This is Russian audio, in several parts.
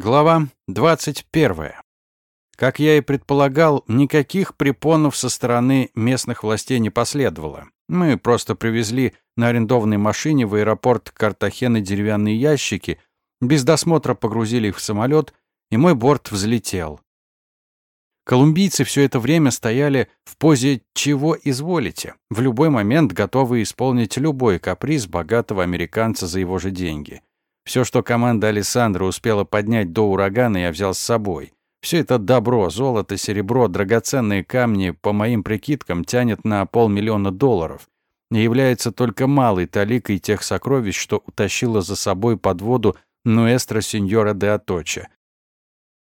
Глава 21. Как я и предполагал, никаких препонов со стороны местных властей не последовало. Мы просто привезли на арендованной машине в аэропорт Картахены деревянные ящики, без досмотра погрузили их в самолет, и мой борт взлетел. Колумбийцы все это время стояли в позе «чего изволите», в любой момент готовы исполнить любой каприз богатого американца за его же деньги – все, что команда Александра успела поднять до урагана, я взял с собой. Все это добро, золото, серебро, драгоценные камни, по моим прикидкам, тянет на полмиллиона долларов. И является только малой таликой тех сокровищ, что утащила за собой под воду Нуэстро Синьора де Аточа.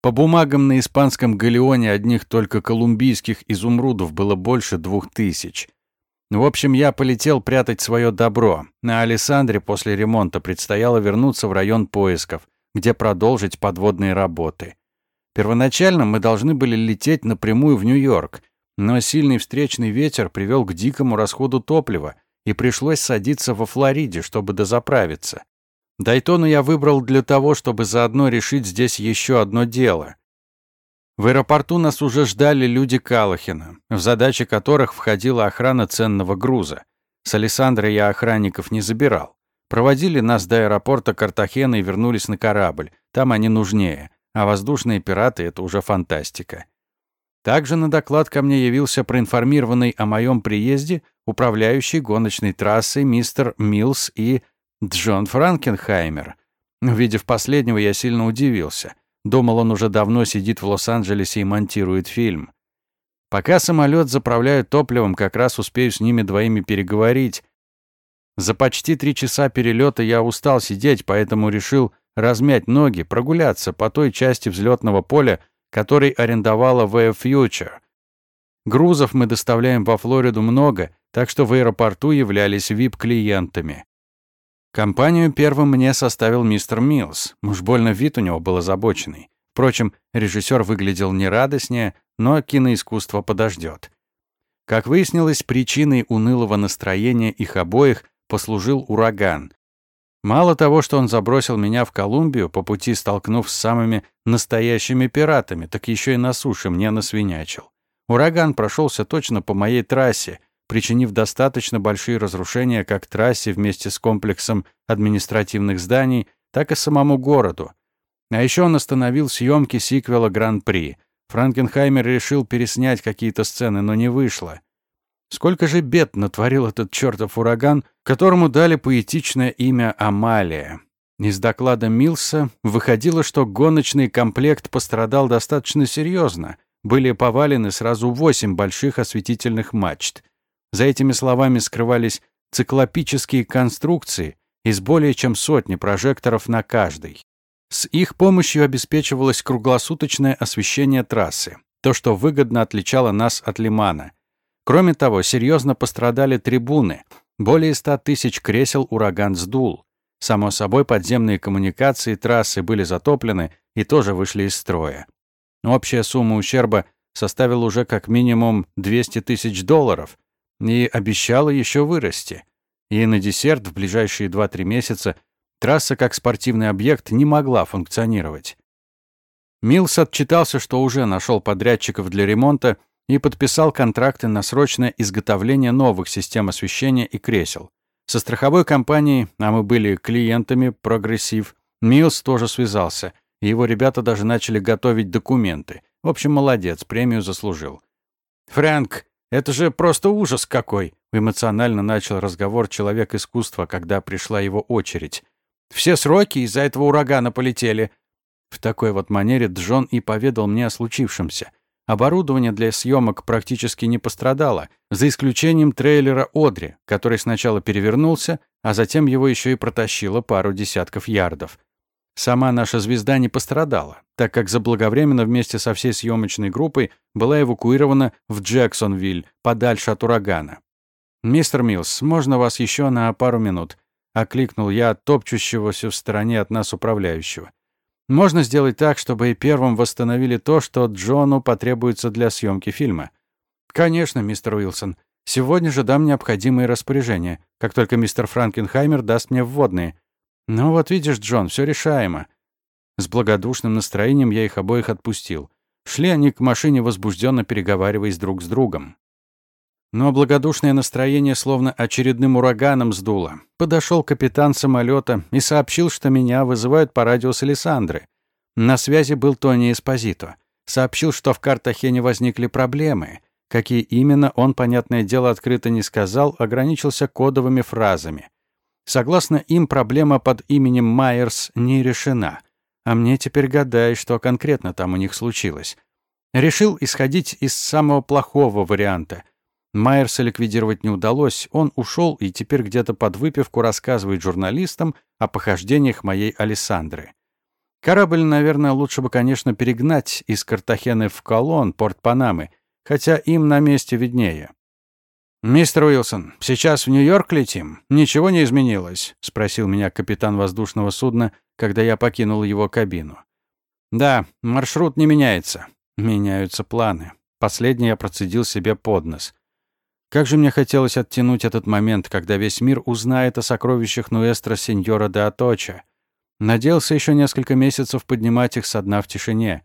По бумагам на испанском галеоне одних только колумбийских изумрудов было больше двух тысяч. В общем, я полетел прятать свое добро. На Александре после ремонта предстояло вернуться в район поисков, где продолжить подводные работы. Первоначально мы должны были лететь напрямую в Нью-Йорк, но сильный встречный ветер привел к дикому расходу топлива, и пришлось садиться во Флориде, чтобы дозаправиться. Дайтону я выбрал для того, чтобы заодно решить здесь еще одно дело. В аэропорту нас уже ждали люди Калахина, в задачи которых входила охрана ценного груза. С Александрой я охранников не забирал. Проводили нас до аэропорта Картахена и вернулись на корабль. Там они нужнее, а воздушные пираты — это уже фантастика. Также на доклад ко мне явился проинформированный о моем приезде управляющий гоночной трассой мистер Милс и Джон Франкенхаймер. Увидев последнего, я сильно удивился — Думал, он уже давно сидит в Лос-Анджелесе и монтирует фильм. Пока самолет заправляют топливом, как раз успею с ними двоими переговорить. За почти три часа перелета я устал сидеть, поэтому решил размять ноги, прогуляться по той части взлетного поля, который арендовала VF Future. Грузов мы доставляем во Флориду много, так что в аэропорту являлись VIP-клиентами. Компанию первым мне составил мистер Милс. Уж больно вид у него был озабоченный. Впрочем, режиссер выглядел не радостнее, но киноискусство подождет. Как выяснилось, причиной унылого настроения их обоих послужил ураган. Мало того, что он забросил меня в Колумбию, по пути столкнув с самыми настоящими пиратами, так еще и на суше мне насвинячил. Ураган прошелся точно по моей трассе, причинив достаточно большие разрушения как трассе вместе с комплексом административных зданий, так и самому городу. А еще он остановил съемки сиквела «Гран-при». Франкенхаймер решил переснять какие-то сцены, но не вышло. Сколько же бед натворил этот чертов ураган, которому дали поэтичное имя Амалия. Из доклада Милса выходило, что гоночный комплект пострадал достаточно серьезно. Были повалены сразу восемь больших осветительных мачт. За этими словами скрывались циклопические конструкции из более чем сотни прожекторов на каждой. С их помощью обеспечивалось круглосуточное освещение трассы, то, что выгодно отличало нас от Лимана. Кроме того, серьезно пострадали трибуны, более 100 тысяч кресел ураган сдул. Само собой, подземные коммуникации трассы были затоплены и тоже вышли из строя. Общая сумма ущерба составила уже как минимум 200 тысяч долларов, и обещала еще вырасти. И на десерт в ближайшие 2-3 месяца трасса как спортивный объект не могла функционировать. Милс отчитался, что уже нашел подрядчиков для ремонта и подписал контракты на срочное изготовление новых систем освещения и кресел. Со страховой компанией, а мы были клиентами «Progressive», Милс тоже связался, и его ребята даже начали готовить документы. В общем, молодец, премию заслужил. «Фрэнк, это же просто ужас какой!» Эмоционально начал разговор человек искусства, когда пришла его очередь. «Все сроки из-за этого урагана полетели». В такой вот манере Джон и поведал мне о случившемся. Оборудование для съемок практически не пострадало, за исключением трейлера Одри, который сначала перевернулся, а затем его еще и протащило пару десятков ярдов. Сама наша звезда не пострадала, так как заблаговременно вместе со всей съемочной группой была эвакуирована в Джексонвиль, подальше от урагана. «Мистер Милс, можно вас еще на пару минут?» — окликнул я топчущегося в стороне от нас управляющего. «Можно сделать так, чтобы и первым восстановили то, что Джону потребуется для съемки фильма?» «Конечно, мистер Уилсон. Сегодня же дам необходимые распоряжения, как только мистер Франкенхаймер даст мне вводные. «Ну вот видишь, Джон, все решаемо». С благодушным настроением я их обоих отпустил. Шли они к машине, возбужденно переговариваясь друг с другом. Но благодушное настроение словно очередным ураганом сдуло. Подошел капитан самолета и сообщил, что меня вызывают по радио с Александры. На связи был Тони Эспозито. Сообщил, что в Картахене возникли проблемы. Какие именно, он, понятное дело, открыто не сказал, ограничился кодовыми фразами. Согласно им, проблема под именем Майерс не решена. А мне теперь гадай, что конкретно там у них случилось. Решил исходить из самого плохого варианта. Майерса ликвидировать не удалось, он ушел и теперь где-то под выпивку рассказывает журналистам о похождениях моей Александры. Корабль, наверное, лучше бы, конечно, перегнать из Картахены в Колон, порт Панамы, хотя им на месте виднее. «Мистер Уилсон, сейчас в Нью-Йорк летим? Ничего не изменилось?» — спросил меня капитан воздушного судна, когда я покинул его кабину. «Да, маршрут не меняется. Меняются планы. Последний я процедил себе под нос. Как же мне хотелось оттянуть этот момент, когда весь мир узнает о сокровищах Нуэстро Сеньора де Аточа. Надеялся еще несколько месяцев поднимать их со дна в тишине.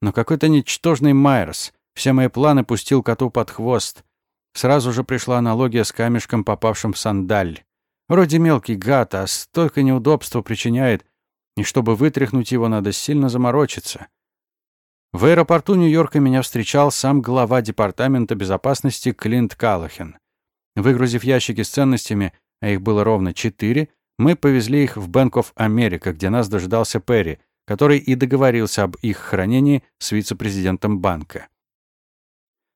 Но какой-то ничтожный Майерс все мои планы пустил коту под хвост. Сразу же пришла аналогия с камешком, попавшим в сандаль. Вроде мелкий гад, а столько неудобства причиняет, и чтобы вытряхнуть его, надо сильно заморочиться. В аэропорту Нью-Йорка меня встречал сам глава департамента безопасности Клинт Каллахен. Выгрузив ящики с ценностями, а их было ровно четыре, мы повезли их в Bank of America, где нас дожидался Перри, который и договорился об их хранении с вице-президентом банка.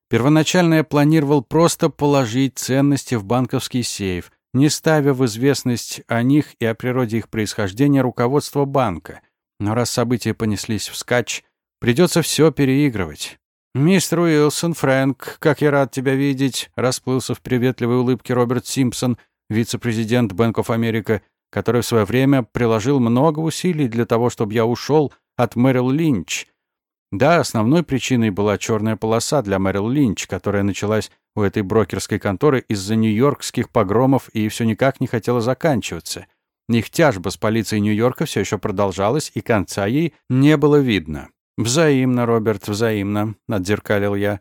Первоначально я планировал просто положить ценности в банковский сейф, не ставя в известность о них и о природе их происхождения руководство банка. Но раз события понеслись вскачь, придется все переигрывать. «Мистер Уилсон, Фрэнк, как я рад тебя видеть!» расплылся в приветливой улыбке Роберт Симпсон, вице-президент Bank of America, который в свое время приложил много усилий для того, чтобы я ушел от Мэрил Линч. Да, основной причиной была черная полоса для Мэрил Линч, которая началась у этой брокерской конторы из-за нью-йоркских погромов и все никак не хотела заканчиваться. Их тяжба с полицией Нью-Йорка все еще продолжалась, и конца ей не было видно. «Взаимно, Роберт, взаимно», — отзеркалил я.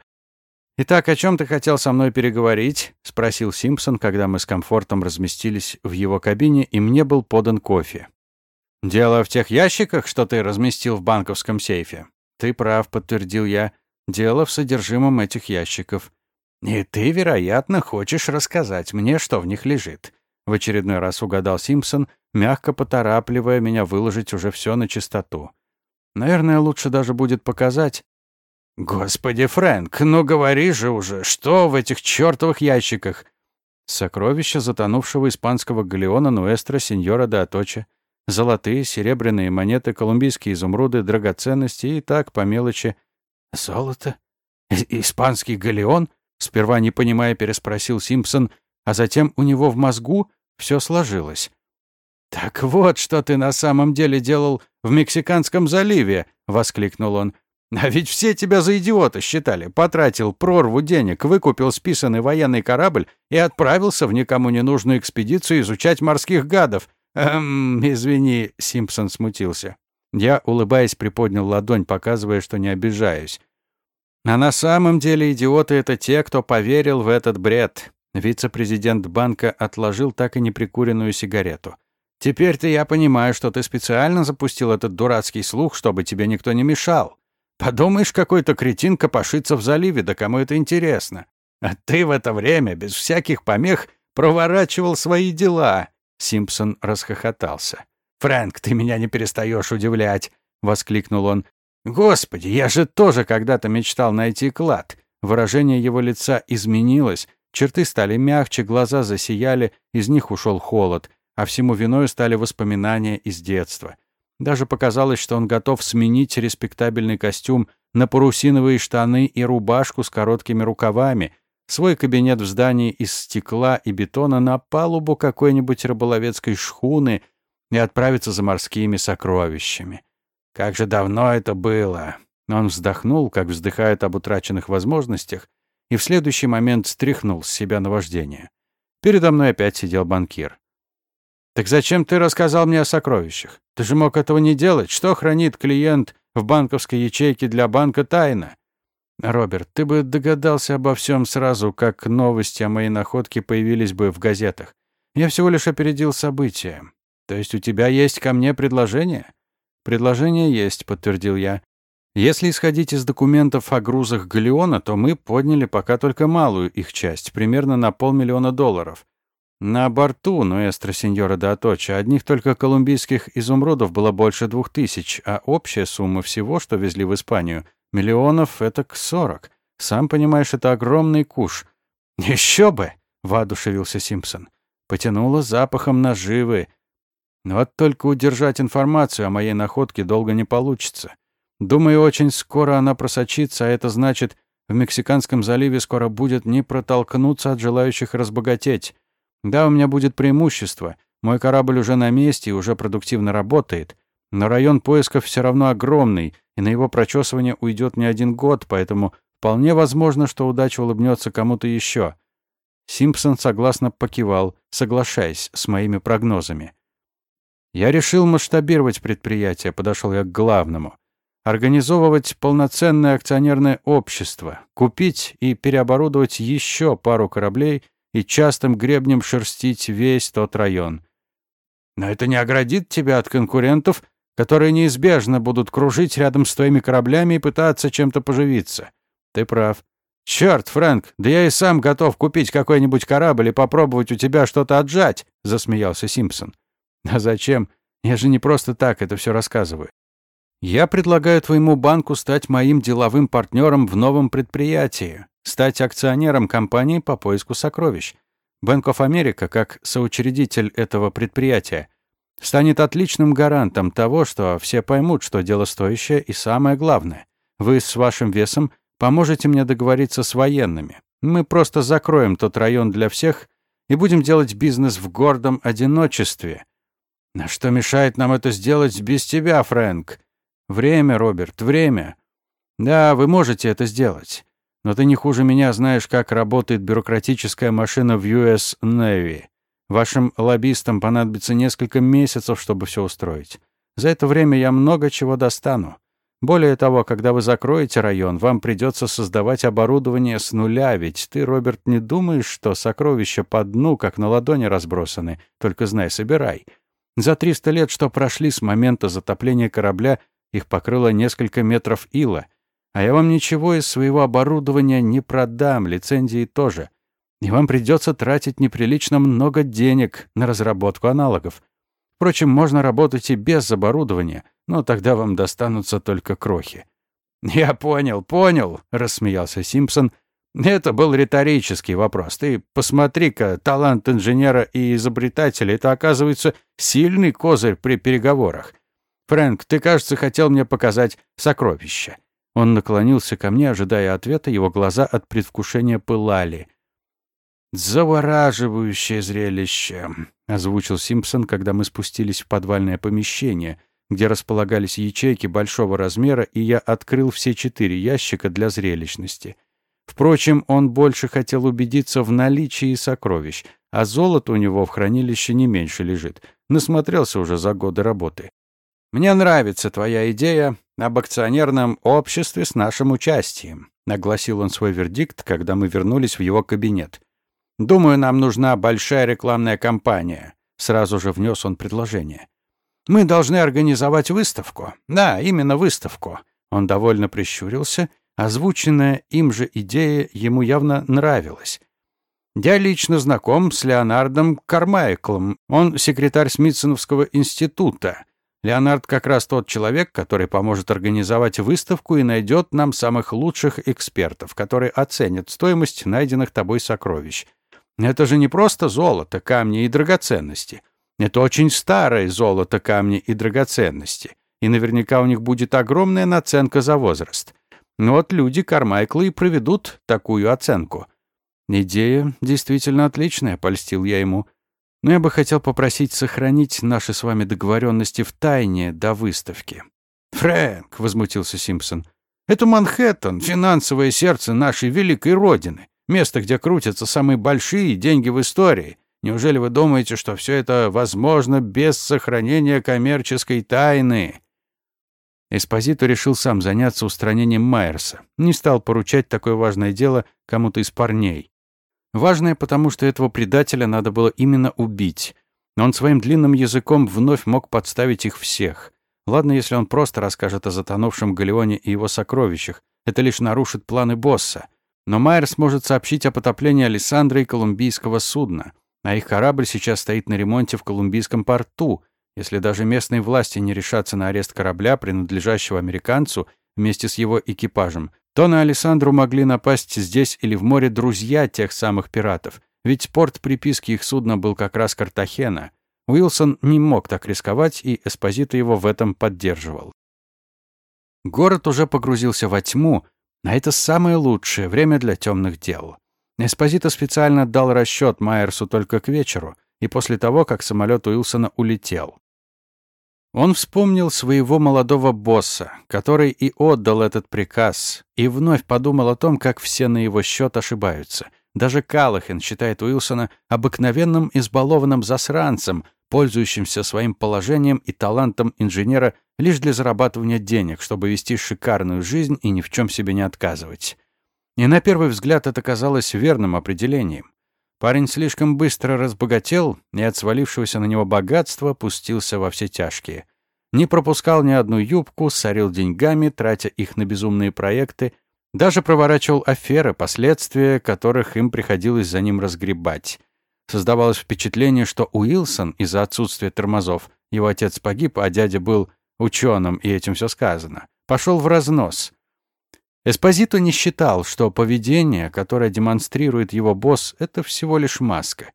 «Итак, о чем ты хотел со мной переговорить?» — спросил Симпсон, когда мы с комфортом разместились в его кабине, и мне был подан кофе. «Дело в тех ящиках, что ты разместил в банковском сейфе?» «Ты прав», — подтвердил я. «Дело в содержимом этих ящиков». «И ты, вероятно, хочешь рассказать мне, что в них лежит», — в очередной раз угадал Симпсон, мягко поторапливая меня выложить уже все на чистоту. «Наверное, лучше даже будет показать, «Господи, Фрэнк, ну говори же уже, что в этих чертовых ящиках?» Сокровища затонувшего испанского галеона Нуэстро Сеньора де Аточа. Золотые, серебряные монеты, колумбийские изумруды, драгоценности и так по мелочи. «Золото? Испанский галеон?» Сперва не понимая, переспросил Симпсон, а затем у него в мозгу все сложилось. «Так вот, что ты на самом деле делал в Мексиканском заливе!» — воскликнул он. А ведь все тебя за идиота считали. Потратил прорву денег, выкупил списанный военный корабль и отправился в никому не нужную экспедицию изучать морских гадов. Эм, извини, Симпсон смутился. Я, улыбаясь, приподнял ладонь, показывая, что не обижаюсь. А на самом деле идиоты — это те, кто поверил в этот бред. Вице-президент банка отложил так и неприкуренную сигарету. «Теперь-то я понимаю, что ты специально запустил этот дурацкий слух, чтобы тебе никто не мешал. Подумаешь, какой-то кретин копошится в заливе, да кому это интересно? А ты в это время, без всяких помех, проворачивал свои дела. Симпсон расхохотался. «Фрэнк, ты меня не перестаешь удивлять!» — воскликнул он. «Господи, я же тоже когда-то мечтал найти клад!» Выражение его лица изменилось, черты стали мягче, глаза засияли, из них ушел холод, а всему виною стали воспоминания из детства. Даже показалось, что он готов сменить респектабельный костюм на парусиновые штаны и рубашку с короткими рукавами, свой кабинет в здании из стекла и бетона на палубу какой-нибудь рыболовецкой шхуны и отправиться за морскими сокровищами. Как же давно это было! Он вздохнул, как вздыхает об утраченных возможностях, и в следующий момент стряхнул с себя наваждение. Передо мной опять сидел банкир. Так зачем ты рассказал мне о сокровищах? Ты же мог этого не делать. Что хранит клиент в банковской ячейке для банка тайна? Роберт, ты бы догадался обо всем сразу, как новости о моей находке появились бы в газетах. Я всего лишь опередил события. То есть у тебя есть ко мне предложение? Предложение есть, подтвердил я. Если исходить из документов о грузах Галеона, то мы подняли пока только малую их часть, примерно на полмиллиона долларов. На борту Ноэстро Сеньора де Аточа одних только колумбийских изумрудов было больше двух тысяч, а общая сумма всего, что везли в Испанию, миллионов — это к сорок. Сам понимаешь, это огромный куш. Еще бы! — воодушевился Симпсон. Потянуло запахом наживы. Вот только удержать информацию о моей находке долго не получится. Думаю, очень скоро она просочится, а это значит, в Мексиканском заливе скоро будет не протолкнуться от желающих разбогатеть. Да, у меня будет преимущество. Мой корабль уже на месте и уже продуктивно работает. Но район поисков все равно огромный, и на его прочесывание уйдет не один год, поэтому вполне возможно, что удача улыбнется кому-то еще. Симпсон согласно покивал, соглашаясь с моими прогнозами. Я решил масштабировать предприятие, подошел я к главному. Организовывать полноценное акционерное общество, купить и переоборудовать еще пару кораблей — и частым гребнем шерстить весь тот район. Но это не оградит тебя от конкурентов, которые неизбежно будут кружить рядом с твоими кораблями и пытаться чем-то поживиться. Ты прав. Черт, Фрэнк, да я и сам готов купить какой-нибудь корабль и попробовать у тебя что-то отжать, засмеялся Симпсон. А зачем? Я же не просто так это все рассказываю. Я предлагаю твоему банку стать моим деловым партнером в новом предприятии стать акционером компании по поиску сокровищ. Bank of America, как соучредитель этого предприятия, станет отличным гарантом того, что все поймут, что дело стоящее и самое главное. Вы с вашим весом поможете мне договориться с военными. Мы просто закроем тот район для всех и будем делать бизнес в гордом одиночестве. На что мешает нам это сделать без тебя, Фрэнк? Время, Роберт, время. Да, вы можете это сделать. Но ты не хуже меня знаешь, как работает бюрократическая машина в US Navy. Вашим лоббистам понадобится несколько месяцев, чтобы все устроить. За это время я много чего достану. Более того, когда вы закроете район, вам придется создавать оборудование с нуля, ведь ты, Роберт, не думаешь, что сокровища по дну, как на ладони разбросаны. Только знай, собирай. За 300 лет, что прошли с момента затопления корабля, их покрыло несколько метров ила — а я вам ничего из своего оборудования не продам, лицензии тоже. И вам придется тратить неприлично много денег на разработку аналогов. Впрочем, можно работать и без оборудования, но тогда вам достанутся только крохи. «Я понял, понял», — рассмеялся Симпсон. «Это был риторический вопрос. Ты посмотри-ка, талант инженера и изобретателя — это, оказывается, сильный козырь при переговорах. Фрэнк, ты, кажется, хотел мне показать сокровища. Он наклонился ко мне, ожидая ответа, его глаза от предвкушения пылали. «Завораживающее зрелище», — озвучил Симпсон, когда мы спустились в подвальное помещение, где располагались ячейки большого размера, и я открыл все четыре ящика для зрелищности. Впрочем, он больше хотел убедиться в наличии сокровищ, а золото у него в хранилище не меньше лежит. Насмотрелся уже за годы работы. «Мне нравится твоя идея об акционерном обществе с нашим участием», огласил он свой вердикт, когда мы вернулись в его кабинет. «Думаю, нам нужна большая рекламная кампания», сразу же внес он предложение. «Мы должны организовать выставку. Да, именно выставку». Он довольно прищурился. Озвученная им же идея ему явно нравилась. Я лично знаком с Леонардом Кармайклом. Он секретарь Смитсоновского института. Леонард как раз тот человек, который поможет организовать выставку и найдет нам самых лучших экспертов, которые оценят стоимость найденных тобой сокровищ. Это же не просто золото, камни и драгоценности. Это очень старое золото, камни и драгоценности. И наверняка у них будет огромная наценка за возраст. Но вот люди Кармайкла и проведут такую оценку. Идея действительно отличная, польстил я ему. Но я бы хотел попросить сохранить наши с вами договоренности в тайне до выставки. «Фрэнк», — возмутился Симпсон, — «это Манхэттен, финансовое сердце нашей великой родины, место, где крутятся самые большие деньги в истории. Неужели вы думаете, что все это возможно без сохранения коммерческой тайны?» Эспозито решил сам заняться устранением Майерса. Не стал поручать такое важное дело кому-то из парней. Важное потому, что этого предателя надо было именно убить. Но он своим длинным языком вновь мог подставить их всех. Ладно, если он просто расскажет о затонувшем галеоне и его сокровищах. Это лишь нарушит планы босса. Но Майерс может сообщить о потоплении Александра и колумбийского судна. А их корабль сейчас стоит на ремонте в колумбийском порту. Если даже местные власти не решатся на арест корабля, принадлежащего американцу, вместе с его экипажем, то на Александру могли напасть здесь или в море друзья тех самых пиратов, ведь порт приписки их судна был как раз Картахена. Уилсон не мог так рисковать, и Эспозито его в этом поддерживал. Город уже погрузился во тьму, а это самое лучшее время для темных дел. Эспозито специально дал расчет Майерсу только к вечеру и после того, как самолет Уилсона улетел. Он вспомнил своего молодого босса, который и отдал этот приказ, и вновь подумал о том, как все на его счет ошибаются. Даже Каллахен считает Уилсона обыкновенным избалованным засранцем, пользующимся своим положением и талантом инженера лишь для зарабатывания денег, чтобы вести шикарную жизнь и ни в чем себе не отказывать. И на первый взгляд это казалось верным определением. Парень слишком быстро разбогател и от свалившегося на него богатства пустился во все тяжкие. Не пропускал ни одну юбку, сорил деньгами, тратя их на безумные проекты, даже проворачивал аферы, последствия которых им приходилось за ним разгребать. Создавалось впечатление, что Уилсон из-за отсутствия тормозов, его отец погиб, а дядя был ученым, и этим все сказано, пошел в разнос. Эспозито не считал, что поведение, которое демонстрирует его босс, это всего лишь маска.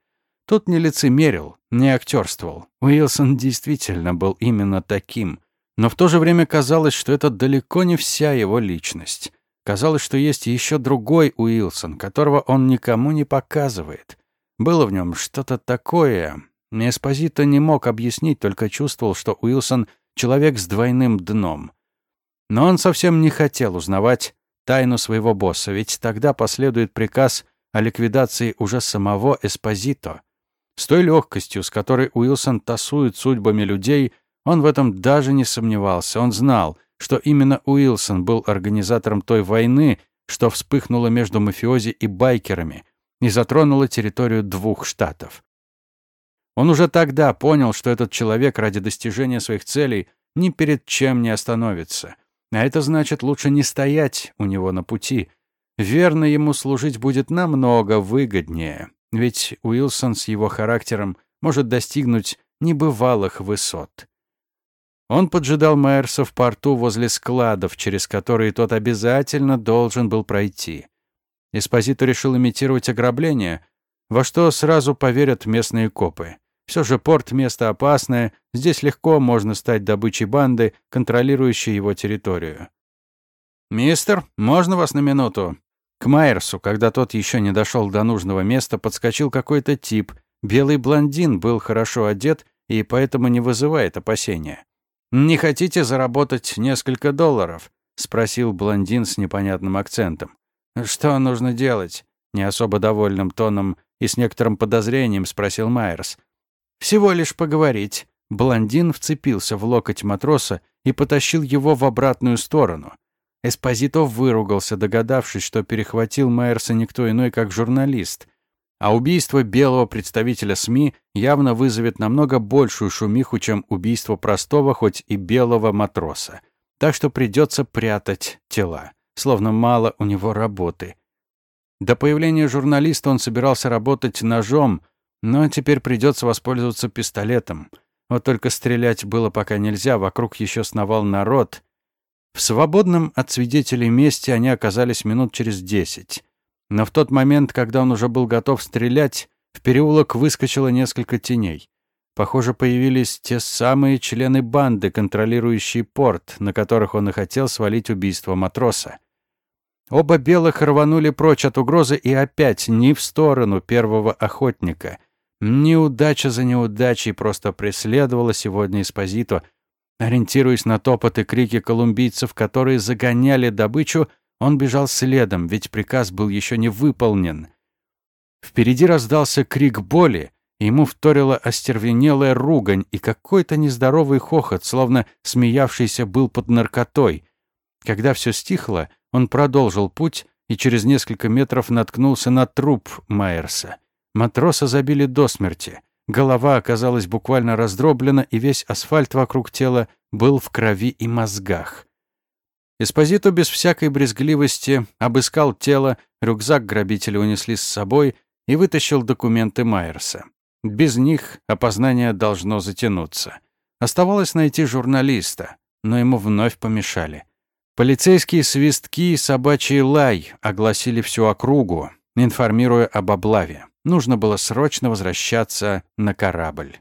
Тот не лицемерил, не актерствовал. Уилсон действительно был именно таким. Но в то же время казалось, что это далеко не вся его личность. Казалось, что есть еще другой Уилсон, которого он никому не показывает. Было в нем что-то такое. Эспозито не мог объяснить, только чувствовал, что Уилсон — человек с двойным дном. Но он совсем не хотел узнавать, тайну своего босса, ведь тогда последует приказ о ликвидации уже самого Эспозито. С той легкостью, с которой Уилсон тасует судьбами людей, он в этом даже не сомневался. Он знал, что именно Уилсон был организатором той войны, что вспыхнула между мафиози и байкерами и затронула территорию двух штатов. Он уже тогда понял, что этот человек ради достижения своих целей ни перед чем не остановится — а это значит, лучше не стоять у него на пути. Верно ему служить будет намного выгоднее, ведь Уилсон с его характером может достигнуть небывалых высот. Он поджидал Майерса в порту возле складов, через которые тот обязательно должен был пройти. Эспозитор решил имитировать ограбление, во что сразу поверят местные копы. Все же порт — место опасное, здесь легко можно стать добычей банды, контролирующей его территорию. «Мистер, можно вас на минуту?» К Майерсу, когда тот еще не дошел до нужного места, подскочил какой-то тип. Белый блондин был хорошо одет и поэтому не вызывает опасения. «Не хотите заработать несколько долларов?» — спросил блондин с непонятным акцентом. «Что нужно делать?» — не особо довольным тоном и с некоторым подозрением спросил Майерс. Всего лишь поговорить. Блондин вцепился в локоть матроса и потащил его в обратную сторону. Эспозито выругался, догадавшись, что перехватил Майерса никто иной, как журналист. А убийство белого представителя СМИ явно вызовет намного большую шумиху, чем убийство простого, хоть и белого матроса. Так что придется прятать тела, словно мало у него работы. До появления журналиста он собирался работать ножом, но теперь придется воспользоваться пистолетом. Вот только стрелять было пока нельзя, вокруг еще сновал народ. В свободном от свидетелей месте они оказались минут через десять. Но в тот момент, когда он уже был готов стрелять, в переулок выскочило несколько теней. Похоже, появились те самые члены банды, контролирующие порт, на которых он и хотел свалить убийство матроса. Оба белых рванули прочь от угрозы и опять не в сторону первого охотника — Неудача за неудачей просто преследовала сегодня Эспозито. Ориентируясь на топот и крики колумбийцев, которые загоняли добычу, он бежал следом, ведь приказ был еще не выполнен. Впереди раздался крик боли, ему вторила остервенелая ругань и какой-то нездоровый хохот, словно смеявшийся был под наркотой. Когда все стихло, он продолжил путь и через несколько метров наткнулся на труп Майерса. Матроса забили до смерти. Голова оказалась буквально раздроблена, и весь асфальт вокруг тела был в крови и мозгах. Эспозито без всякой брезгливости обыскал тело, рюкзак грабители унесли с собой и вытащил документы Майерса. Без них опознание должно затянуться. Оставалось найти журналиста, но ему вновь помешали. Полицейские свистки и собачий лай огласили всю округу, информируя об облаве. Нужно было срочно возвращаться на корабль.